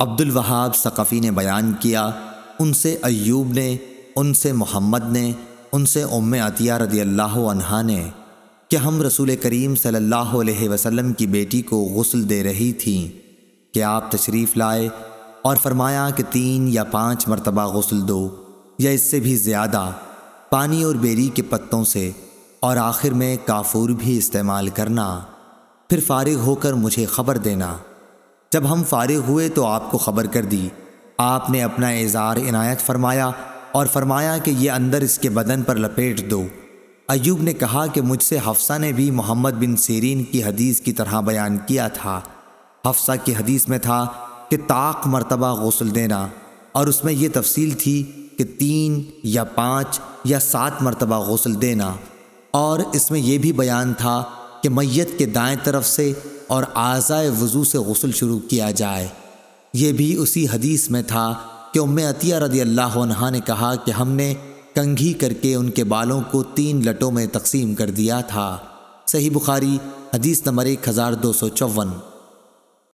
عبد الوہاب ثقفی نے بیان کیا، ان سے ایوب نے، ان سے محمد نے، ان سے ام عطیہ رضی اللہ عنہ نے کہ ہم رسول کریم صلی اللہ علیہ وسلم کی بیٹی کو غسل دے رہی تھیں کہ آپ تشریف لائے اور فرمایا کہ تین یا پانچ مرتبہ غسل دو یا اس سے بھی زیادہ پانی اور بیری کے پتوں سے اور آخر میں کافور بھی استعمال کرنا۔ پھر فارغ ہو کر مجھے خبر دینا۔ جب ہم فارغ ہوئے تو آپ کو خبر کر دی۔ آپ نے اپنا اظہار عنایت فرمایا اور فرمایا کہ یہ اندر اس کے بدن پر لپیٹ دو۔ ایوب نے کہا کہ مجھ سے حفصہ نے بھی محمد بن سیرین کی حدیث کی طرح بیان کیا تھا۔ حفصہ کی حدیث میں تھا کہ طاق مرتبہ غسل دینا۔ اور اس میں یہ تفصیل تھی کہ تین یا پانچ یا سات مرتبہ غسل دینا۔ اور اس میں یہ بھی بیان تھا کہ میت کے دائیں طرف سے اور اعضائے وضو سے غسل شروع کیا جائے۔ یہ بھی اسی حدیث میں تھا کہ ام عطیہ رضی اللہ عنہ نے کہا کہ ہم نے کنگھی کر کے ان کے بالوں کو تین لٹوں میں تقسیم کر دیا تھا۔ صحیح بخاری، حدیث نمبر ایک ہزار دو سو چون۔